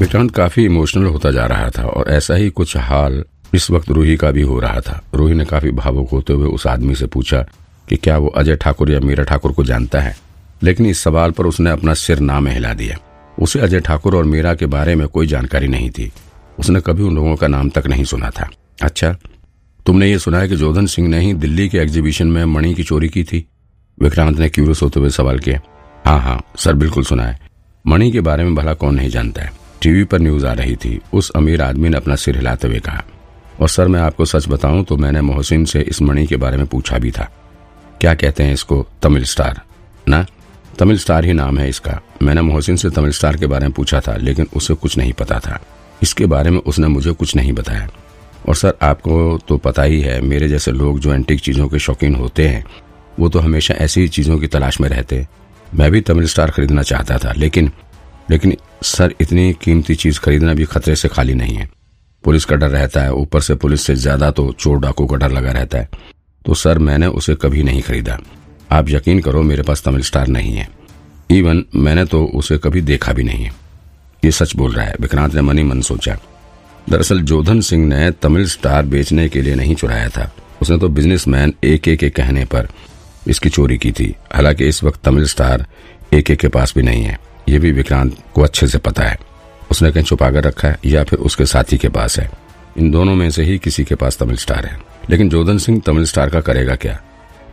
विक्रांत काफ़ी इमोशनल होता जा रहा था और ऐसा ही कुछ हाल इस वक्त रूही का भी हो रहा था। रूही ने काफ़ी भावुक होते हुए उस आदमी से पूछा कि क्या वो अजय ठाकुर या मीरा ठाकुर को जानता है? लेकिन इस सवाल पर उसने अपना सिर ना में हिला दिया। उसे अजय ठाकुर और मीरा के बारे में कोई जानकारी नहीं थी। उसने कभी उन लोगों का नाम तक नहीं सुना था। अच्छा तुमने ये सुना है कि जोधन सिंह ने ही दिल्ली के एग्जीबिशन में मणि की चोरी की थी? विक्रांत ने क्यूरियस होते हुए सवाल किया। हाँ हाँ सर, बिल्कुल सुना है। मणि के बारे में भला कौन नहीं जानता है। टीवी पर न्यूज़ आ रही थी। उस अमीर आदमी ने अपना सिर हिलाते हुए कहा, और सर, मैं आपको सच बताऊँ तो मैंने मोहसिन से इस मणि के बारे में पूछा भी था। क्या कहते हैं इसको तमिल स्टार? ना, तमिल स्टार ही नाम है इसका। मैंने मोहसिन से तमिल स्टार के बारे में पूछा था, लेकिन उसे कुछ नहीं पता था। इसके बारे में उसने मुझे कुछ नहीं बताया। और सर, आपको तो पता ही है, मेरे जैसे लोग जो एंटीक चीज़ों के शौकीन होते हैं, वो तो हमेशा ऐसी ही चीज़ों की तलाश में रहते। मैं भी तमिल स्टार खरीदना चाहता था, लेकिन लेकिन सर, इतनी कीमती चीज़ खरीदना भी खतरे से खाली नहीं है। पुलिस का डर रहता है। ऊपर से पुलिस से ज़्यादा तो चोर डाकू का डर लगा रहता है। तो सर, मैंने उसे कभी नहीं खरीदा। आप यकीन करो, मेरे पास तमिल स्टार नहीं है। इवन मैंने तो उसे कभी देखा भी नहीं है। ये सच बोल रहा है। विक्रांत ने मनी मन सोचा। दरअसल, जोधन सिंह ने तमिल स्टार बेचने के लिए नहीं चुराया था। उसने तो बिजनेसमैन एक के कहने पर इसकी चोरी की थी। हालाँकि इस वक्त तमिल स्टार एक के पास भी नहीं है। ये भी विक्रांत को अच्छे से पता है। उसने कहीं छुपा कर रखा है या फिर उसके साथी के पास है। इन दोनों में से ही किसी के पास तमिल स्टार है। लेकिन जोधन सिंह तमिल स्टार का करेगा क्या?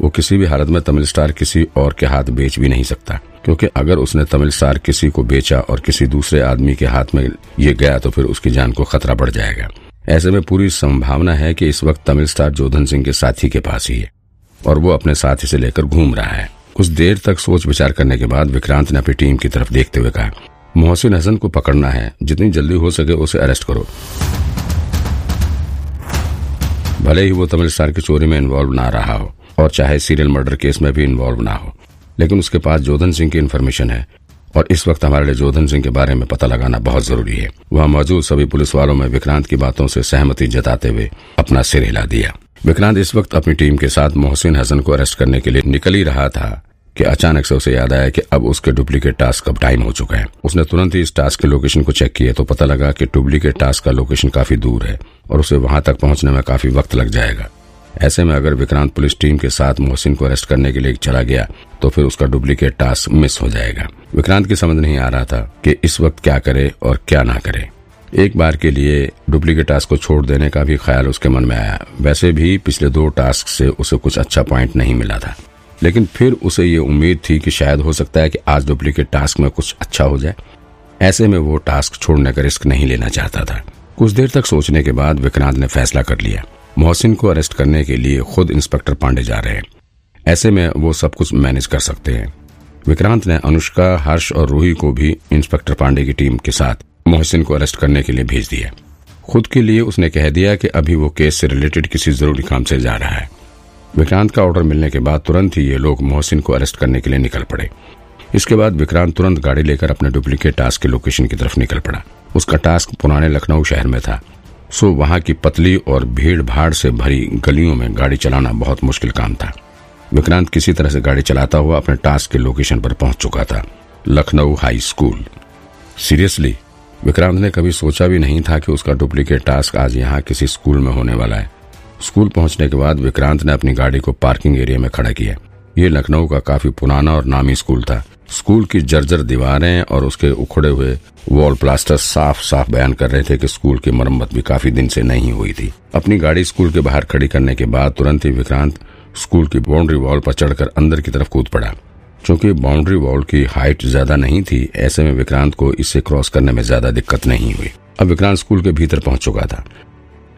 वो किसी भी हालत में तमिल स्टार किसी और के हाथ बेच भी नहीं सकता। क्योंकि अगर उसने तमिल स्टार किसी को बेचा और किसी दूसरे आदमी के हाथ में ये गया तो फिर उसकी जान को खतरा बढ़ जाएगा। ऐसे में पूरी संभावना है कि इस वक्त तमिल स्टार जोधन सिंह के साथी के पास ही है और वो अपने साथी से लेकर घूम रहा है। कुछ देर तक सोच विचार करने के बाद विक्रांत ने अपनी टीम की तरफ़ देखते हुए कहा, मोहसिन हसन को पकड़ना है, जितनी जल्दी हो सके उसे अरेस्ट करो। भले ही वो तमिल स्टार की चोरी में इन्वॉल्व ना रहा हो, और चाहे सीरियल मर्डर केस में भी इन्वॉल्व ना हो, लेकिन उसके पास जोधन सिंह की इन्फॉर्मेशन है, और इस वक्त हमारे लिए जोधन सिंह के बारे में पता लगाना बहुत ज़रूरी है। वहाँ मौजूद सभी पुलिस वालों में विक्रांत की बातों से सहमति जताते हुए अपना सिर हिला दिया। विक्रांत इस वक्त अपनी टीम के साथ मोहसिन हसन को अरेस्ट करने के लिए निकल ही रहा था कि अचानक से उसे याद आया कि अब उसके डुप्लीकेट टास्क का टाइम हो चुका है। उसने तुरंत ही इस टास्क के लोकेशन को चेक किया तो पता लगा कि डुप्लीकेट टास्क का लोकेशन काफ़ी दूर है और उसे वहाँ तक पहुँचने में काफ़ी वक्त लग जाएगा। ऐसे में अगर विक्रांत पुलिस टीम के साथ मोहसिन को अरेस्ट करने के लिए चला गया तो फिर उसका डुप्लीकेट टास्क मिस हो जाएगा। विक्रांत की समझ नहीं आ रहा था कि इस वक्त क्या करे और क्या ना करे। एक बार के लिए डुप्लीकेट टास्क को छोड़ देने का भी ख्याल उसके मन में आया। वैसे भी पिछले दो टास्क से उसे कुछ अच्छा पॉइंट नहीं मिला था। लेकिन फिर उसे ये उम्मीद थी कि शायद हो सकता है कि आज डुप्लीकेट टास्क में कुछ अच्छा हो जाए। ऐसे में वो टास्क छोड़ने का रिस्क नहीं लेना चाहता था। कुछ देर तक सोचने के बाद विक्रांत ने फैसला कर लिया। मोहसिन को अरेस्ट करने के लिए खुद इंस्पेक्टर पांडे जा रहे हैं। ऐसे में वो सब कुछ मैनेज कर सकते हैं। विक्रांत ने अनुष्का, हर्ष और रूही को भी इंस्पेक्टर पांडे की टीम के साथ मोहसिन को अरेस्ट करने के लिए भेज दिया। खुद के लिए उसने कह दिया कि अभी वो केस से रिलेटेड किसी ज़रूरी काम से जा रहा है। विक्रांत का ऑर्डर मिलने के बाद तुरंत ही ये लोग मोहसिन को अरेस्ट करने के लिए निकल पड़े। इसके बाद विक्रांत तुरंत गाड़ी लेकर अपने डुप्लीकेट टास्क के लोकेशन की तरफ़ निकल पड़ा। उसका टास्क पुराने लखनऊ शहर में था। सो वहाँ की पतली और भीड़ भाड़ से भरी गलियों में गाड़ी चलाना बहुत मुश्किल काम था। विक्रांत किसी तरह से गाड़ी चलाता हुआ अपने टास्क के लोकेशन पर पहुँच चुका था। Lucknow high school. Seriously Vikrant ने कभी सोचा भी नहीं था कि उसका डुप्लीकेट टास्क आज यहाँ किसी स्कूल में होने वाला है। स्कूल पहुँचने के बाद विक्रांत ने अपनी गाड़ी को पार्किंग एरिया में खड़ा किया। ये लखनऊ का काफ़ी पुराना और नामी स्कूल था। स्कूल की जर्जर दीवारें और उसके उखड़े हुए वॉल प्लास्टर साफ़ साफ़ बयान कर रहे थे कि स्कूल की मरम्मत भी काफ़ी दिन से नहीं हुई थी। अपनी गाड़ी स्कूल के बाहर खड़ी करने के बाद तुरंत ही विक्रांत स्कूल की बाउंड्री वॉल पर चढ़कर अंदर की तरफ़ कूद पड़ा। चूँकि बाउंड्री वॉल की हाइट ज़्यादा नहीं थी, ऐसे में विक्रांत को इसे क्रॉस करने में ज़्यादा दिक्कत नहीं हुई। अब विक्रांत स्कूल के भीतर पहुँच चुका था।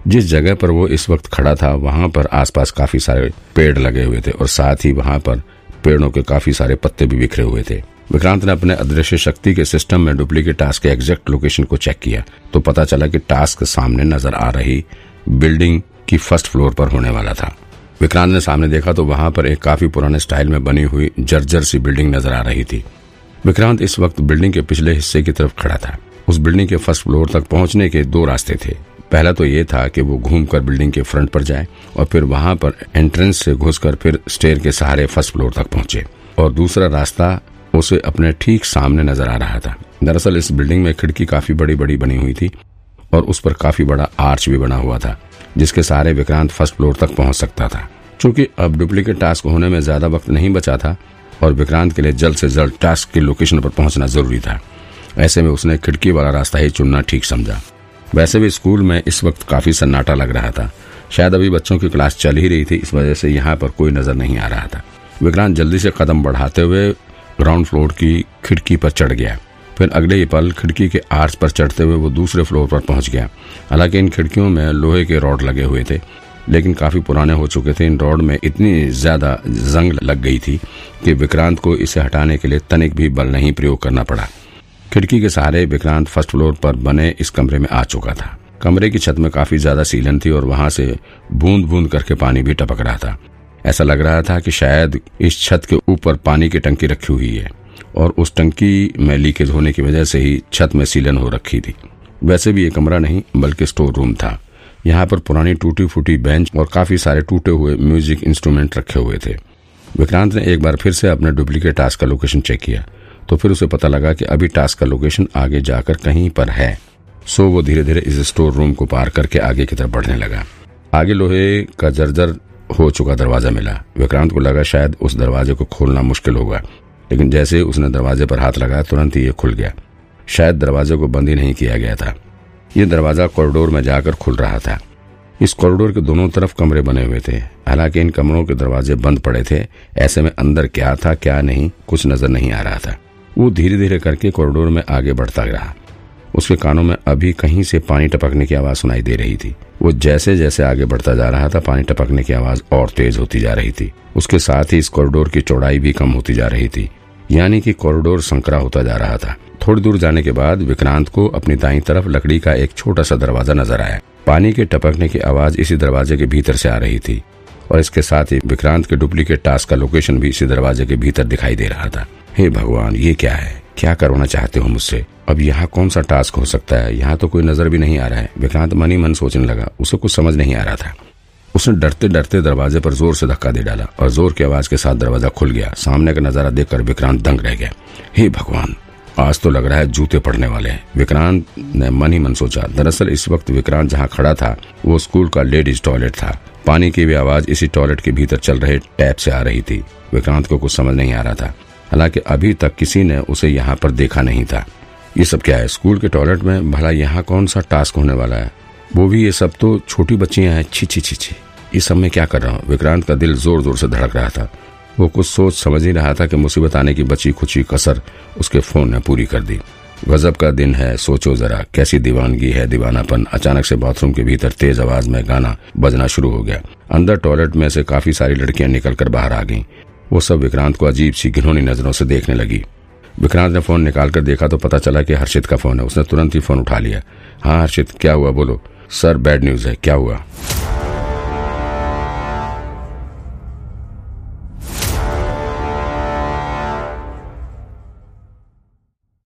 जिस जगह पर वो इस वक्त खड़ा था, वहाँ पर आसपास काफ़ी सारे पेड़ लगे हुए थे और साथ ही वहाँ पर पेड़ों के काफ़ी सारे पत्ते भी बिखरे हुए थे। विक्रांत ने अपने अदृश्य शक्ति के सिस्टम में डुप्लीकेट टास्क के एग्जैक्ट लोकेशन को चेक किया तो पता चला कि टास्क सामने नज़र आ रही बिल्डिंग की फ़र्स्ट फ्लोर पर होने वाला था। विक्रांत ने सामने देखा तो वहाँ पर एक काफ़ी पुराने स्टाइल में बनी हुई जर्जर सी बिल्डिंग नज़र आ रही थी। विक्रांत इस वक्त बिल्डिंग के पिछले हिस्से की तरफ़ खड़ा था। उस बिल्डिंग के फ़र्स्ट फ्लोर तक पहुँचने के दो रास्ते थे। पहला तो ये था कि वो घूमकर बिल्डिंग के फ्रंट पर जाए और फिर वहाँ पर एंट्रेंस से घुसकर फिर स्टेयर के सहारे फ़र्स्ट फ्लोर तक पहुँचे। और दूसरा रास्ता उसे अपने ठीक सामने नज़र आ रहा था। दरअसल इस बिल्डिंग में खिड़की काफ़ी बड़ी बड़ी बनी हुई थी और उस पर काफ़ी बड़ा आर्च भी बना हुआ था। जिसके सहारे विक्रांत फ़र्स्ट फ्लोर तक पहुँच सकता था। क्योंकि अब डुप्लीकेट टास्क होने में ज़्यादा वक्त नहीं बचा था और विक्रांत के लिए जल्द से जल्द टास्क की लोकेशन पर पहुँचना ज़रूरी था। ऐसे में उसने खिड़की वाला रास्ता ही चुनना ठीक समझा। वैसे भी स्कूल में इस वक्त काफ़ी सन्नाटा लग रहा था। शायद अभी बच्चों की क्लास चल ही रही थी, इस वजह से यहाँ पर कोई नज़र नहीं आ रहा था। विक्रांत जल्दी से कदम बढ़ाते हुए ग्राउंड फ्लोर की खिड़की पर चढ़ गया। फिर अगले ही पल खिड़की के आर्च पर चढ़ते हुए वो दूसरे फ्लोर पर पहुँच गया। हालाँकि इन खिड़कियों में लोहे के रॉड लगे हुए थे, लेकिन काफ़ी पुराने हो चुके थे। इन रॉड में इतनी ज़्यादा जंग लग गई थी कि विक्रांत को इसे हटाने के लिए तनिक भी बल नहीं प्रयोग करना पड़ा। खिड़की के सहारे विक्रांत फ़र्स्ट फ्लोर पर बने इस कमरे में आ चुका था। कमरे की छत में काफ़ी ज़्यादा सीलन थी और वहाँ से बूंद बूंद करके पानी भी टपक रहा था। ऐसा लग रहा था कि शायद इस छत के ऊपर पानी की टंकी रखी हुई है। और उस टंकी में लीकेज होने की वजह से ही छत में सीलन हो रखी थी। वैसे भी ये कमरा नहीं, बल्कि स्टोर रूम था। यहाँ पर पुरानी टूटी फूटी बेंच और काफ़ी सारे टूटे हुए म्यूज़िक इंस्ट्रूमेंट रखे हुए थे। विक्रांत ने एक बार फिर से अपने डुप्लीकेट टास्क का लोकेशन चेक किया तो फिर उसे पता लगा कि अभी टास्क का लोकेशन आगे जाकर कहीं पर है। सो वो धीरे धीरे इस स्टोर रूम को पार करके आगे की तरफ़ बढ़ने लगा। आगे लोहे का जर्जर हो चुका दरवाज़ा मिला। विक्रांत को लगा शायद उस दरवाजे को खोलना मुश्किल होगा। लेकिन जैसे उसने दरवाजे पर हाथ लगाया तुरंत ही ये खुल गया। शायद दरवाजे को बंद ही नहीं किया गया था। ये दरवाज़ा कॉरिडोर में जाकर खुल रहा था। इस कॉरिडोर के दोनों तरफ़ कमरे बने हुए थे। हालाँकि इन कमरों के दरवाजे बंद पड़े थे। ऐसे में अंदर क्या था, क्या नहीं, कुछ नज़र नहीं आ रहा था। वो धीरे धीरे करके कॉरिडोर में आगे बढ़ता रहा। उसके कानों में अभी कहीं से पानी टपकने की आवाज़ सुनाई दे रही थी। वो जैसे जैसे आगे बढ़ता जा रहा था, पानी टपकने की आवाज़ और तेज होती जा रही थी। उसके साथ ही इस कॉरिडोर की चौड़ाई भी कम होती जा रही थी, यानी कि कॉरिडोर संकरा होता जा रहा था। थोड़ी दूर जाने के बाद विक्रांत को अपनी दाई तरफ़ लकड़ी का एक छोटा सा दरवाज़ा नज़र आया। पानी के टपकने की आवाज़ इसी दरवाजे के भीतर से आ रही थी और इसके साथ ही विक्रांत के डुप्लीकेट टास्क का लोकेशन भी इसी दरवाजे के भीतर दिखाई दे रहा था। हे भगवान, ये क्या है? क्या करवाना चाहते हो मुझसे? अब यहाँ कौन सा टास्क हो सकता है? यहाँ तो कोई नज़र भी नहीं आ रहा है। विक्रांत मन ही मन सोचने लगा। उसे कुछ समझ नहीं आ रहा था। उसने डरते डरते दरवाजे पर ज़ोर से धक्का दे डाला और ज़ोर की आवाज़ के साथ दरवाज़ा खुल गया। सामने का नज़ारा देखकर विक्रांत दंग रह गया। हे भगवान, आज तो लग रहा है जूते पड़ने वाले हैं। विक्रांत ने मन ही मन सोचा, दरअसल इस वक्त विक्रांत जहाँ खड़ा था, वो स्कूल का लेडीज़ टॉयलेट था। पानी की भी आवाज़ इसी टॉयलेट के भीतर चल रहे टैप से आ रही थी। विक्रांत को कुछ समझ नहीं आ रहा था। हालाँकि अभी तक किसी ने उसे यहाँ पर देखा नहीं था। ये सब क्या है? स्कूल के टॉयलेट में भला यहाँ कौन सा टास्क होने वाला है? वो भी ये सब तो छोटी बच्चियाँ हैं। छी छी छी छी। इस सब में क्या कर रहा हूँ? विक्रांत का दिल ज़ोर ज़ोर से धड़क रहा था। वो कुछ सोच समझ ही रहा था कि मुसीबत आने की बची खुची कसर उसके फ़ोन ने पूरी कर दी। गजब का दिन है, सोचो जरा, कैसी दीवानगी है दीवानापन। अचानक से बाथरूम के भीतर तेज आवाज़ में गाना बजना शुरू हो गया। अंदर टॉयलेट में से काफ़ी सारी लड़कियाँ निकलकर बाहर आ गईं। वो सब विक्रांत को अजीब सी घिनौनी नज़रों से देखने लगी। विक्रांत ने फ़ोन निकालकर देखा तो पता चला कि हर्षित का फ़ोन है। उसने तुरंत ही फ़ोन उठा लिया। हाँ हर्षित, क्या हुआ? बोलो। सर बैड न्यूज़ है। क्या हुआ?